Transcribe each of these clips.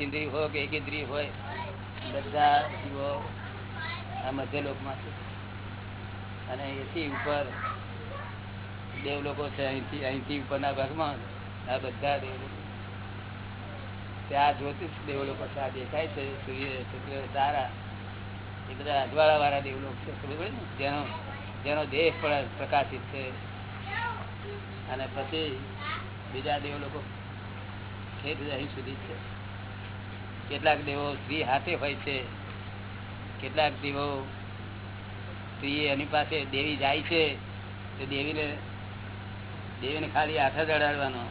પાંચ ઇન્દ્રિય હોય કે એક ઇન્દ્રિય હોય, બધા જીવો આ મધ્ય લોકમાં છે અને એથી ઉપર દેવ લોકો છે, અહીંથી અહીંથી ઉપરના ભાગમાં આ બધા દેવ. ત્યાં જ્યોતિષ દેવ લોકો છે દેખાય છે, સૂર્ય, શુક્ર, તારા. એ બધા અજવાળા વાળા દેવ લોકો છે, ખબર પડે ને? જેનો જેનો દેહ પણ પ્રકાશિત છે. અને પછી બીજા દેવ લોકો ખેત અહીં સુધી છે. કેટલાક દેવો સ્ત્રી હાથે હોય છે. કેટલાક દેવો સ્ત્રી એની પાસે દેવી જાય છે. તો દેવીને દેવીને ખાલી હાથ ચડાડવાનો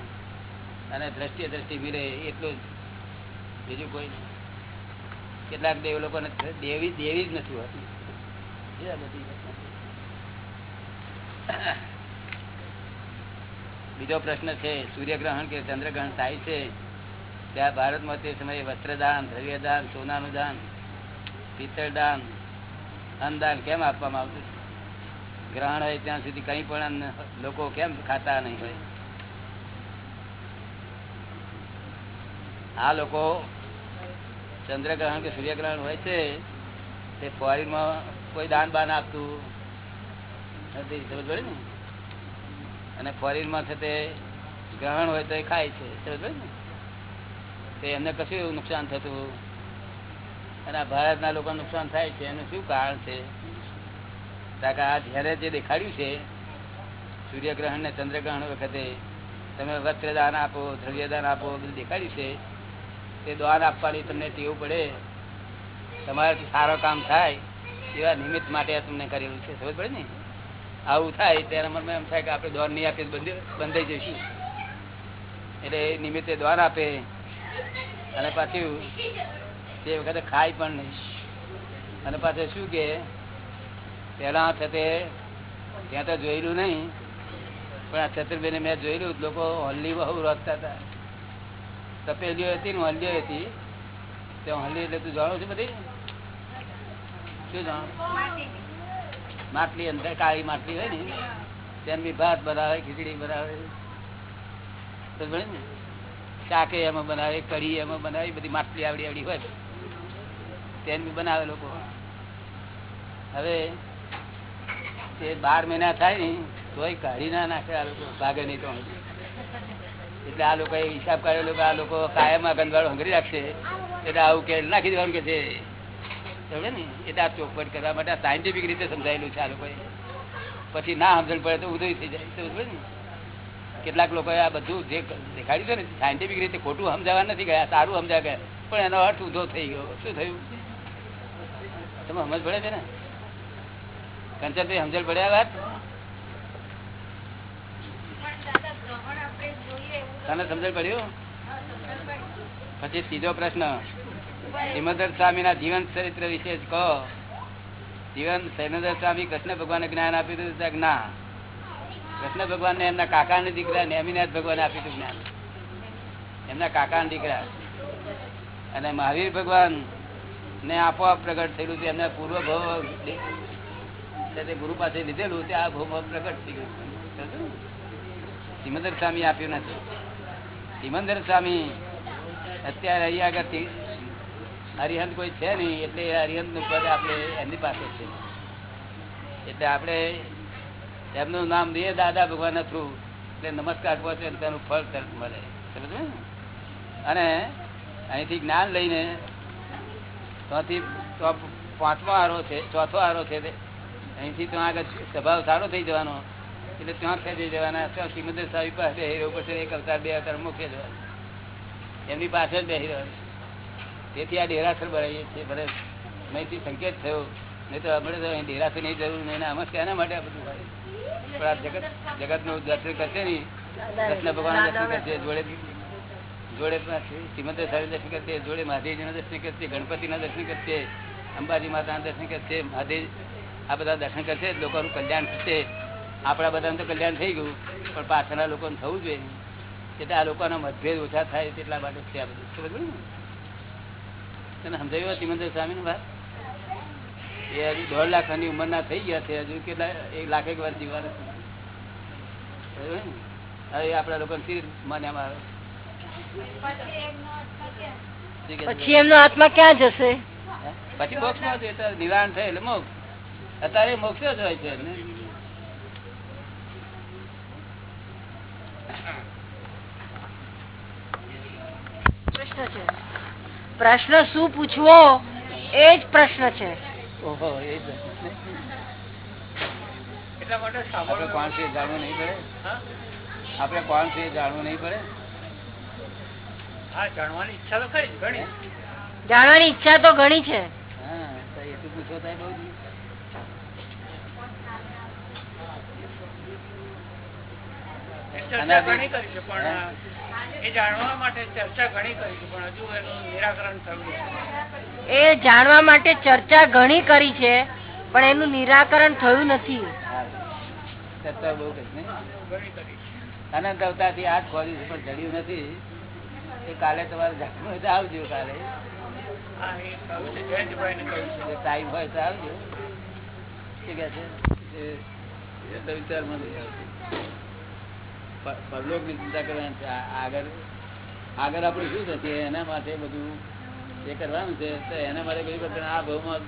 અને દ્રષ્ટિએ દ્રષ્ટિ મિલે એટલું જ. બીજું કોઈ કેટલાક દેવ લોકોને દેવી દેવી જ નથી હોતી. બીજો પ્રશ્ન છે, સૂર્યગ્રહણ કે ચંદ્રગ્રહણ થાય છે? ત્યાં ભારતમાં તે સમયે વસ્ત્રદાન, દ્રવ્યદાન, સોનાનું દાન પિત્તળ દાન અન્નદાન કેમ આપવામાં આવતું ગ્રહણ હોય ત્યાં સુધી કંઈ પણ લોકો કેમ ખાતા નહીં હોય? આ લોકો ચંદ્રગ્રહણ કે સૂર્યગ્રહણ હોય છે, તે ફોરીનમાં કોઈ દાન બાન આપતું નથી, સમજ પડે ને? અને ફોરીનમાં છે તે ગ્રહણ હોય તો એ ખાય છે, સમજ પડે ને? તે એમને કશું એવું નુકસાન થતું? અને ભારતના લોકો નુકસાન થાય છે, એનું શું કારણ છે? કારણ આ જ્યારે જે દેખાડ્યું છે, સૂર્યગ્રહણ ને ચંદ્રગ્રહણ વખતે, તમે વસ્ત્રદાન આપો, દ્રવ્યદાન આપો, બધું દેખાડ્યું છે, તે દાન આપવાની તમને ટેવ પડે, તમારાથી સારો કામ થાય, એવા નિમિત્ત માટે તમને કરેલું છે સમજ પડે ને? આવું થાય, ત્યારે મનમાં એમ થાય કે આપણે દોર નહીં આપીએ બંધ બંધાઈ જઈશું. એટલે નિમિત્તે દ્વાર આપે અને પાછું તે વખતે ખાય પણ નહીં. અને પાછું શું કે પેલા છે ત્યાં તો જોયેલું નહીં, પણ આ ચતુર્બેને મેં જોયેલું, લોકો હલ્લી બહુ રખતા હતા. તપેલીઓ હતી ને હલ્લીઓ હતી. ત્યાં હલ્લી એટલે તું જાણો છું બધી? શું જાણો? માટલી અંદર, કાળી માટલી હોય ને તેમની ભાત બનાવે, ખીચડી બનાવે. તો ભણે ને? શાકે એમાં બનાવે, કઢી એમાં બનાવી, બધી માટલી આવડી આવડી હોય તેમ બનાવે લોકો. હવે તે બાર મહિના થાય ને, તોય કાઢી ના નાખે આ લોકો, ભાગે નહીં તો. એટલે આ લોકો હિસાબ કાઢ્યો લોકો આ લોકો કાયમ આ ગંદવાળો હંગરી રાખશે. એટલે આવું કે નાખી દેવાનું કે છે. સમજે ને? એટલે આ ચોખવટ કરવા માટે સાયન્ટિફિક રીતે સમજાયેલું છે આ લોકોએ. પછી ના સમજણ પડે તો ઉદય થઈ જાય. સમજ ને? કેટલાક લોકો આ બધું જે દેખાડ્યું છે ને સાયન્ટિફિક રીતે ખોટું સમજાવવા નથી ગયા, સારું સમજાવ ગયા. પણ એનો અર્થ ઊંધો થઈ ગયો. શું થયું? તમે સમજ પડે છે ને? કંચનભાઈ, સમજણ પડે આ વાત? તને સમજણ પડ્યું? પછી ત્રીજો પ્રશ્ન. હિમદર સ્વામી ના જીવન ચરિત્ર વિશે કહો. જીવન સૈનદર સ્વામી કૃષ્ણ ભગવાન જ્ઞાન આપ્યું હતું ના કૃષ્ણ ભગવાન ને એમના કાકા ને દીકરા નેમિનાથ ભગવાન આપ્યું હતું જ્ઞાન. એમના કાકા ને દીકરા. અને મહાવીર ભગવાન ને આપોઆપ પ્રગટ થયેલું છે. એમના પૂર્વ ભવ ગુરુ પાસે લીધેલું તે આ ભવ પ્રગટ થઈ ગયું સિમંદર સ્વામી આપ્યું નથી. સિમંદર સ્વામી અત્યારે અહીંયા આગળ હરિહંત કોઈ છે નહીં, એટલે હરિહંતનું પદ આપણે એમની પાસે છે. એટલે આપણે એમનું નામ દે, દાદા ભગવાન થ્રુ એટલે નમસ્કાર પહોંચે તેનું ફળ તરત મળે. સમજ અને અહીંથી જ્ઞાન લઈને ત્યાંથી પાંચમો આરો છે, ચોથો આરો છે અહીંથી ત્યાં આગળ સ્વભાવ સારો થઈ જવાનો. એટલે ત્યાં ખેંચી જવાના, ત્યાં શ્રીમંદર સાહેબ પાસે હીરો પછી એક અવતાર, બે અવતાર મૂકી જવાના. એમની પાસે જ બેસી રહ્યો. તેથી આ ડેરાસર ભરાઈએ છીએ. ભલે અહીંથી સંકેત થયો, નહીં તો આપણે તો અહીં ડેરાસર નહીં જરૂર નહીં. આમાં શેના માટે આ બધું હોય? પણ આ જગત જગતનું દર્શન કરશે ને કૃષ્ણ ભગવાન દર્શન કરશે જોડે જોડે શ્રીમંત સાહેબ દર્શન કરશે જોડે મહાદેવજીના દર્શન કરશે ગણપતિના દર્શન કરશે અંબાજી માતાના દર્શન કરશે મહાદેવ આ બધા દર્શન કરશે લોકોનું કલ્યાણ થશે. આપણા બધાનું તો કલ્યાણ થઈ ગયું પણ પાછળના લોકોને થવું જોઈએ. એટલે આ લોકોના મતભેદ ઓછા થાય તેટલા માટે છે આ બધું. સમજ ને? તને સમજાયું શ્રીમંદર સ્વામી નું વાત? એ હજુ દોઢ લાખની ઉંમર ના થઈ ગયા છે હજુ કેટલા એક લાખ એક વાર જીવવાના હવે આપડા લોકો માન્યામાં આવે? પછી એમનો આત્મા ક્યાં જશે? પછી મોક્ષમાં જશે. નિવારણ થાય એટલે મોક્ષ. અત્યારે મોક્ષ જ હોય છે પ્રશ્ન છે. પ્રશ્ન શું પૂછવો? એ જ પ્રશ્ન છે. ઓહો એ એટલા માટે આપણે કોણ છે જાણવું નહીં પડે. હા? આપણે કોણ છે જાણવું નહીં પડે. હા જાણવાની ઈચ્છા તો ખરી ઘણી. જાણવાની ઈચ્છા તો ઘણી છે. હા તો એટલું પૂછો થાય બહુ ચર્ચા ઘણી કરી છે પણ એ જાણવા માટે ચર્ચા ઘણી કરી છે પણ હજુ એનું નિરાકરણ થયું નથી. એ જાણવા માટે ચર્ચા ઘણી કરી છે પણ એનું નિરાકરણ થયું નથી. અનંત પણ એ કાલે તમારે જાણવું હોય તો આવજો કાલે. ટાઈમ હોય તો આવજો. શું કહે છે? વિચારમાં નહીં આવતું. પરલોકની ચિંતા કરવાની છે. આગળ આગળ આપણે શું થશે એના માટે બધું એ કરવાનું છે. તો એના માટે બધું કરતા આ ભાવમાં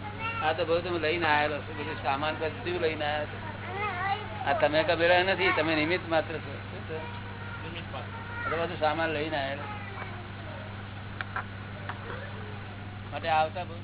આ તો ભાવ તમે લઈને આવેલો છો. બધું સામાન બધું લઈને આવ્યા છો? આ તમે કબેરા નથી તમે નિમિત્ત માત્ર છે? બધું સામાન લઈને આવેલો માટે આવતા બહુ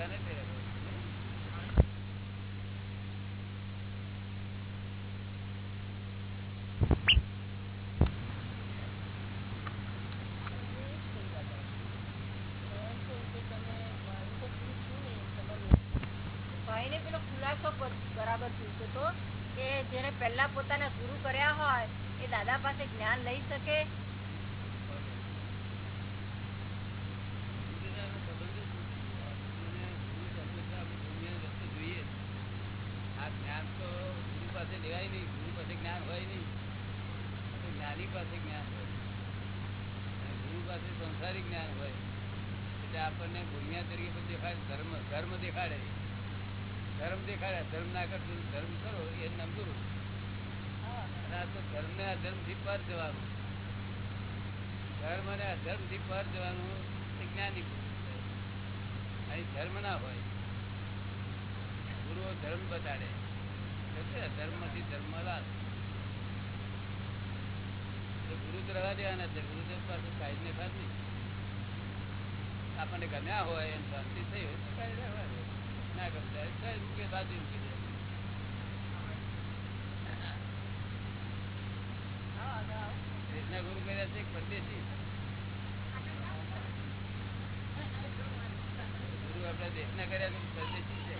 ભેગા નહીં થયા જેને પહેલા પોતાના ગુરુ કર્યા હોય એ દાદા પાસે જ્ઞાન લઈ શકે આ જ્ઞાન તો ગુરુ પાસે લેવાય નહીં ગુરુ પાસે જ્ઞાન હોય નહીં આ તો જ્ઞાની પાસે જ્ઞાન હોય અને ગુરુ પાસે સંસારિક જ્ઞાન હોય, એટલે આપણને ભૂમિયા તરીકે પણ દેખાડે ધર્મ ધર્મ દેખાડે. ધર્મ દેખાડે, ધર્મ ના કરતું ધર્મ કરો, એ નામ ગુરુ. અને તો ધર્મ ને અધર્મથી પર જવાનું. ધર્મ અને અધર્મથી પર જવાનું એ જ્ઞાની. અહીં ધર્મ ના હોય. ગુરુઓ ધર્મ બતાડે. ધર્મથી ધર્મ લાલ. ગુરુ તો રવા દેવાના છે, ગુરુદેવ પાસે કાઢી ને નહીં. આપણને ગમ્યા હોય એમ શાંતિ થઈ હોય તો કાઢી રહેવા દે. ના ગમતા હોય તો કાઢી મૂકે, બાજુ મૂકી દે દેશના ગુરુ કર્યા છે એક પરદેશી ગુરુ આપણા દેશના કર્યા છે કે પરદેશી છે.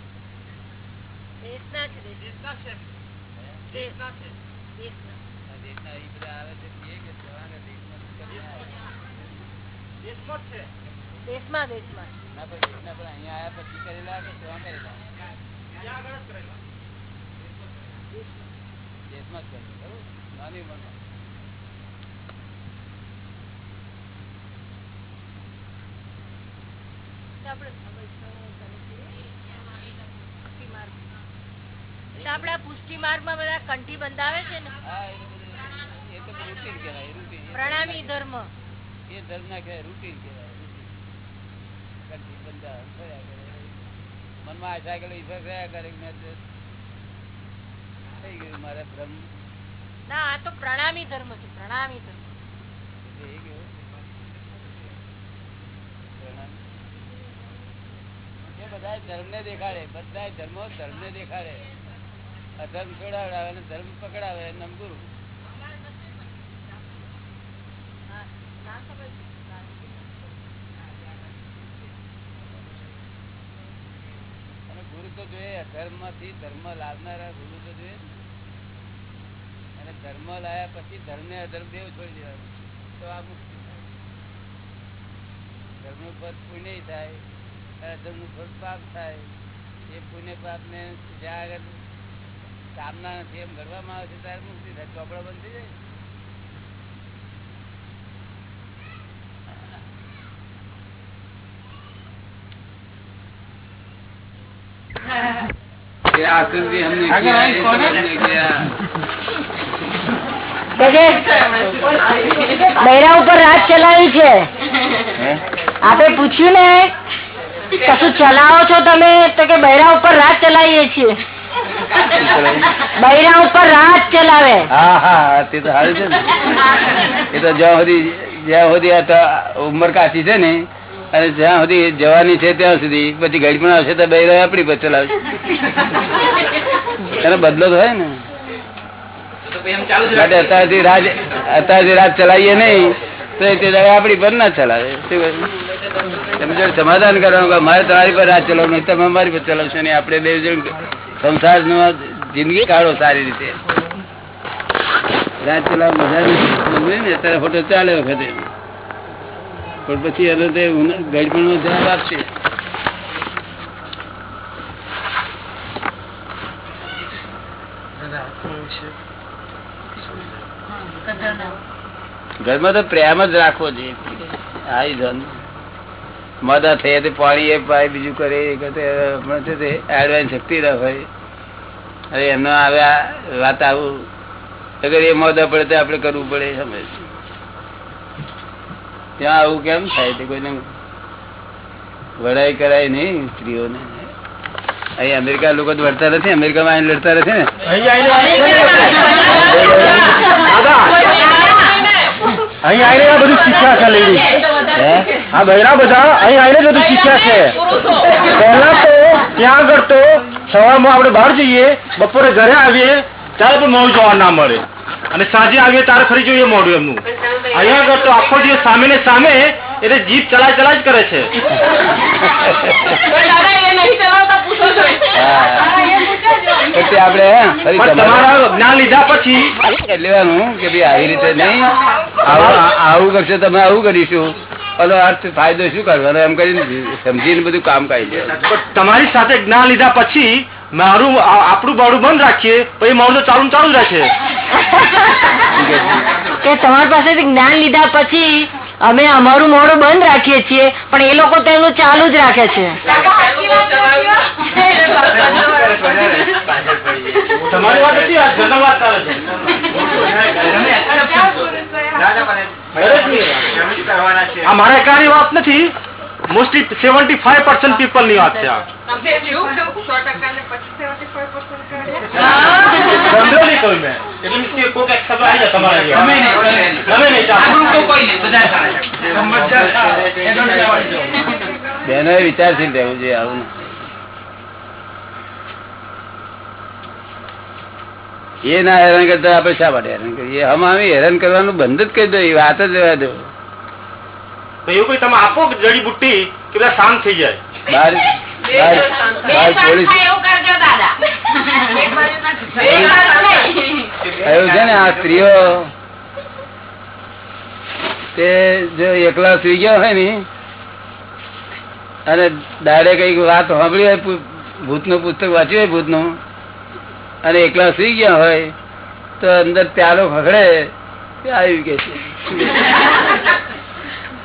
દેશના છે દેશ- દેશના છે. દેશના છે. દેશના. આ દેશના એ બધા આવે છે તે કે જવાના દેશમાં શું કરી આવ્યા? દેશમાં જ છે. દેશમાં દેશમાં. ઉંમરમાં. પુષ્ટિ માર્ગ. માર્ગમાં બધા કંઠી બંધાવે છે ને? પ્રણામી ધર્મ. એ ધર્મ ના કહેવાય રૂટીન કહેવાય. કંઠી કરે. મનમાં આશા કે ઈશ્વર થયા કરે થઈ ગયું મારે ભ્રમ. ના આ તો પ્રણામી ધર્મ છે પ્રણામી ધર્મ. થઈ ગયો બધા ધર્મ ને દેખાડે બધા ધર્મો ધર્મ ને દેખાડે. અધર્મ છોડાવડાવે અને ધર્મ પકડાવે એમ નામ ગુરુ હા, ના ખબર છે. અને ગુરુ તો જોઈએ અધર્મથી ધર્મ લાવનારા ગુરુ તો જોઈએ. અને ધર્મ લાયા પછી ધર્મ ને અધર્મ દેવ છોડી દેવાનું. તો આ મુક્તિ થાય. ધર્મ પદ પુણ્ય થાય અધર્મનું ફળ પાપ થાય. એ પુણ્ય પાપ ને જ્યાં આગળ કામના નથી એમ ગણવામાં આવે છે, ત્યારે મુક્તિ થાય. ચોપડા બંધ થઈ જાય. આકૃતિ ઉપર રાત ચલાવી છે. આપે પૂછ્યું ને કશું ચલાવો છો તમે? તો કે બૈરા ઉપર રાત ચલાવીએ છીએ. બૈરા ઉપર રાત ચલાવે. હા હા તે તો સારું છે ને. એ તો જ્યાં સુધી જ્યાં સુધી ઉમર કાચી છે ને અને જ્યાં સુધી જવાની છે ત્યાં સુધી. પછી ઘડી પણ આવશે તો બે આપણી પછી ચલાવશે. એનો બદલો તો હોય ને. માટે અત્યારથી રાજ અત્યારથી રાજ ચલાવીએ નહીં તો તે દાડે આપણી પર ના ચલાવે. તમે જોડે સમાધાન કરવાનું મારે તમારી પર રાજ ચલાવ નહીં તમે અમારી પર ચલાવશો નહીં. આપણે બે જણ સંસાર જિંદગી કાઢો સારી રીતે. રાજ ચલાવ મજા નહીં અત્યારે ફોટો ચાલે વખતે. પણ પછી એને તે ગડપણ નો જવાબ આપશે. ઘરમાં તો પ્રેમ જ રાખવો જોઈએ. આઈ ધન. મદા થઈ તે પાણી એ પાય, બીજું કરે કરે હમણાં તે શક્તિ હોય. અરે એમનો આવે વાત આવું. અગર એ મોદા પડે તો આપણે કરવું પડે સમજ ત્યાં આવું કેમ થાય? તે કોઈને વડાઈ કરાય નહીં સ્ત્રીઓને. અહીં અમેરિકા લોકો તો વળતા નથી અમેરિકામાં આવીને લડતા નથી ને. અહીં આવીને બધું શીખ્યા છે લેડી હા? આ બહેરા બધા અહીં આવીને બધું શીખ્યા છે. પહેલા તો ત્યાં આગળ તો સવારમાં આપણે બહાર જઈએ બપોરે ઘરે આવીએ ત્યારે પણ મોડું જોવા ના મળે. અને સાંજે આવીએ તારે ફરી જોઈએ મોડું એમનું. અહીંયા આગળ તો આખો દિવસ સામે ને સામે એટલે જીપ ચલાય ચલાય જ કરે છે. તો તે આપણે ફરી પણ તમારા તમારા જ્ઞાન લીધા પછી લેવાનું કે ભાઈ આવી રીતે નહીં? આવું કરશે તમે આવું કરીશું. અને અર્થ ફાયદો શું કરવાનો? એમ કરીને સમજીને બધું કામ કાઢી લેવાનું. તમારી સાથે જ્ઞાન લીધા પછી મારું આપણું બાળું બંધ રાખીએ પછી મારું તો ચાલુ ચાલુ રહેશે રહે કે તમારી પાસેથી જ્ઞાન લીધા પછી અમે અમારું મોડું બંધ રાખીએ છીએ પણ એ લોકો તો એમનું ચાલુ જ રાખે છે. તમારી વાત મારા એકાની વાત નથી મોસ્ટલી સેવન્ટી ફાઈવ પર્સન્ટ પીપલની વાત છે આ Generally કહ્યું મેં. એટલે means કે કોક એક શબ્દ આવી જાય તમારા જેવા. ગમે નહીં, ચાલે. બહેનોએ વિચારશીલ રહેવું જોઈએ આવું એ ના હેરાન કરતા આપણે શા માટે હેરાન કરીએ? હમ આવી હેરાન કરવાનું બંધ જ કરી દો એ વાત જ રહેવા દો. એવું કોઈ તમે આપો કે જડીબુટ્ટી કે બધા શાંત થઈ જાય? બહાર બાર બાર પોલીસ એવું છે ને આ સ્ત્રીઓ? તે જો એકલા સુઈ ગયા હોય ને અને દાડે કંઈક વાત સાંભળી હોય ભૂતનું પુસ્તક વાંચ્યું હોય ભૂતનું અને એકલા સુઈ ગયા હોય તો અંદર પ્યાલો ફગડે તે આવ્યું કે છે.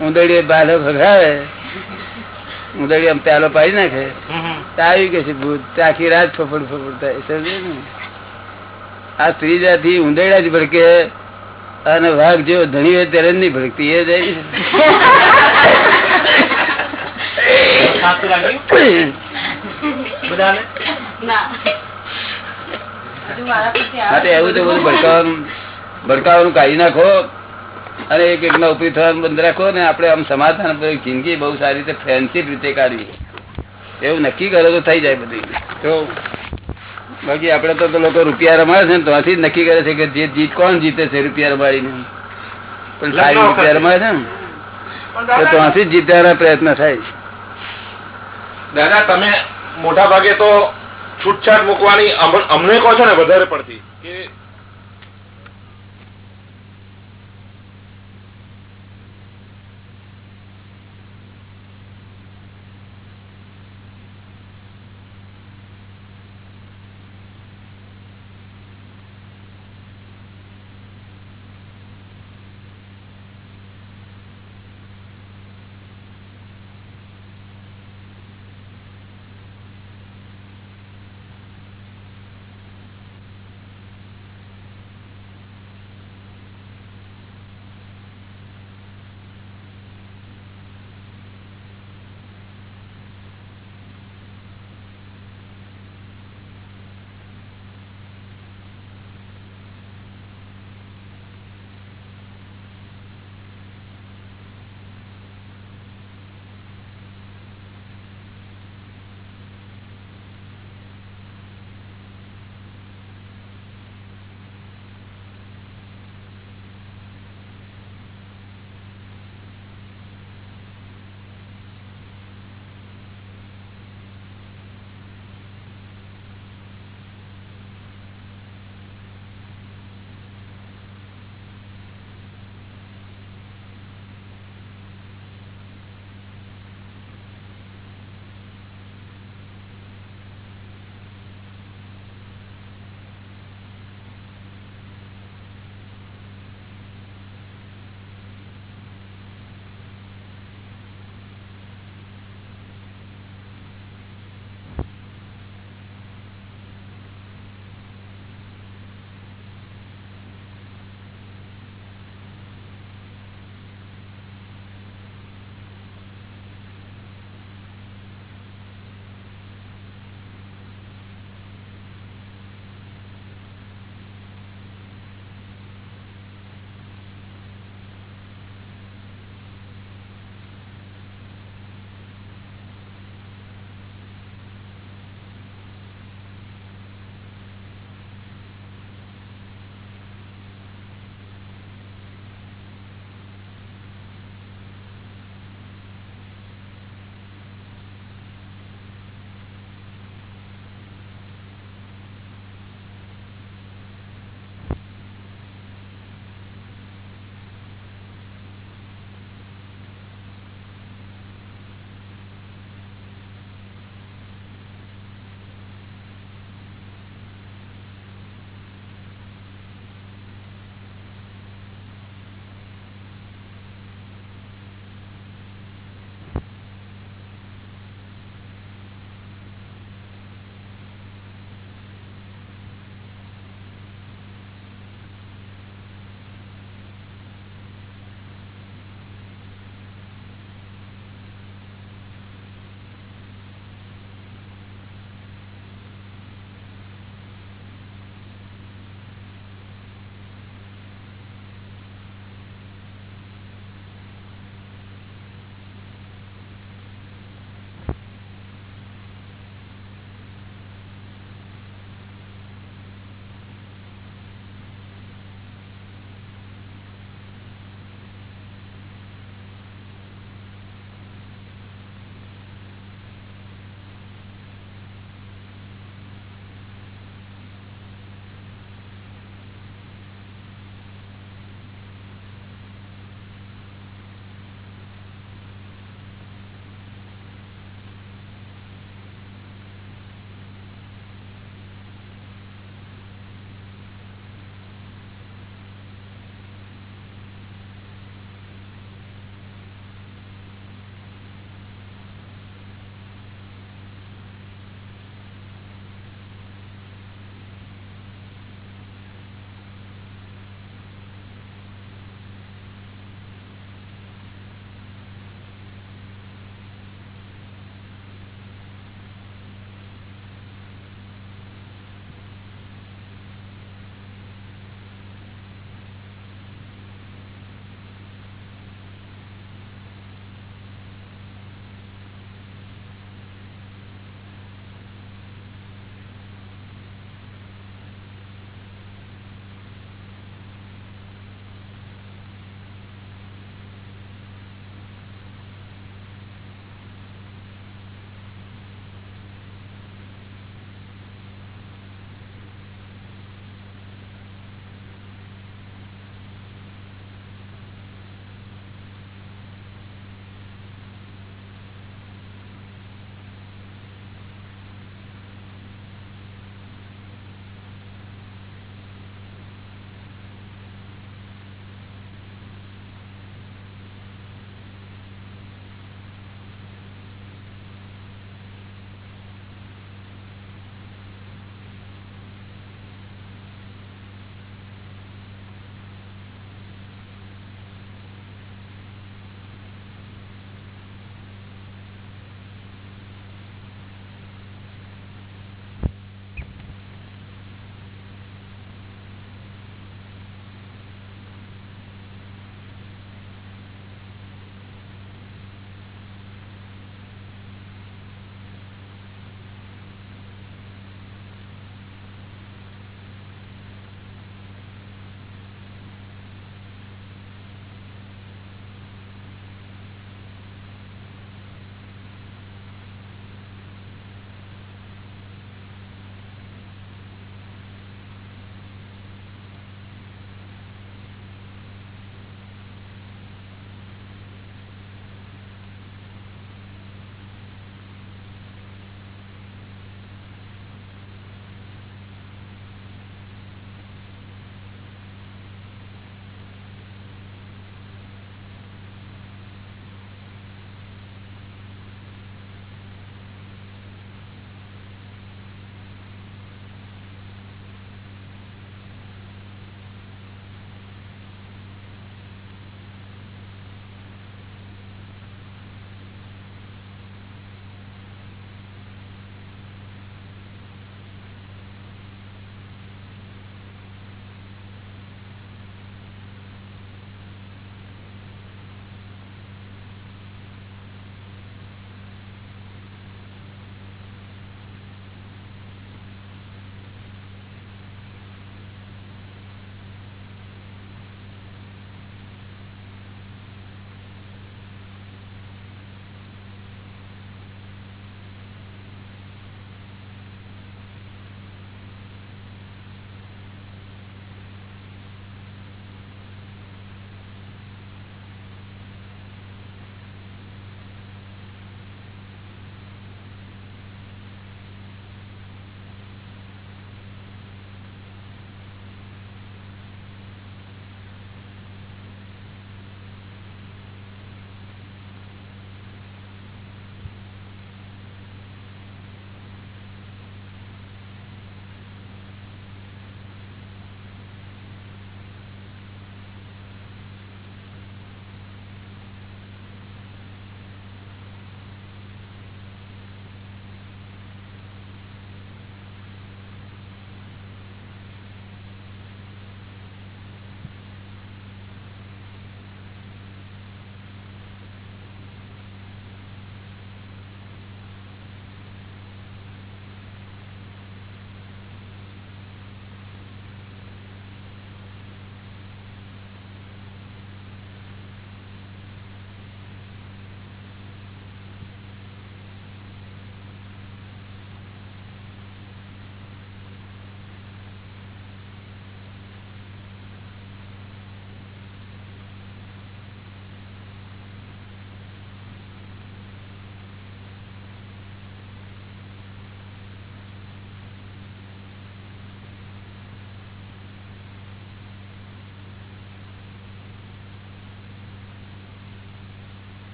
ઉંદડીએ બાલો ફગડાવે ઉંદડી આમ પ્યાલો પાડી નાખે તો આવ્યું કે છે ભૂત. તે આખી રાત ફફડ ફફડ થાય સમજે ને? આ સ્ત્રી જાતિ ઉંદરડા જ ભડકે અને વાઘ જેવો ધણી હોય ત્યારે જ નહીં ભડકતી એ જાય બધાને? હા તો એવું તો બધું. ભડકાવાનું ભડકાવાનું કાઢી નાખો. અને એક એક ના ઉપરી થવાનું બંધ રાખો ને આપણે આમ સમાધાન જિંદગી બહુ સારી રીતે ફ્રેન્ડશીપ રીતે કાઢવી. એવું નક્કી કરો તો થઈ જાય બધી. તો બાકી આપડે તો તો લોકો રૂપિયા રમાડે છે ને ત્યાંથી જ નક્કી કરે છે કે જે જીત કોણ જીતે છે રૂપિયા રમાડીને. પણ સારી રૂપિયા રમાડે છે ને તો ત્યાંથી જ જીતવાના પ્રયત્ન થાય. દાદા તમે મોટા ભાગે તો છૂટછાટ મૂકવાની અમને કહો છો ને વધારે પડતી કે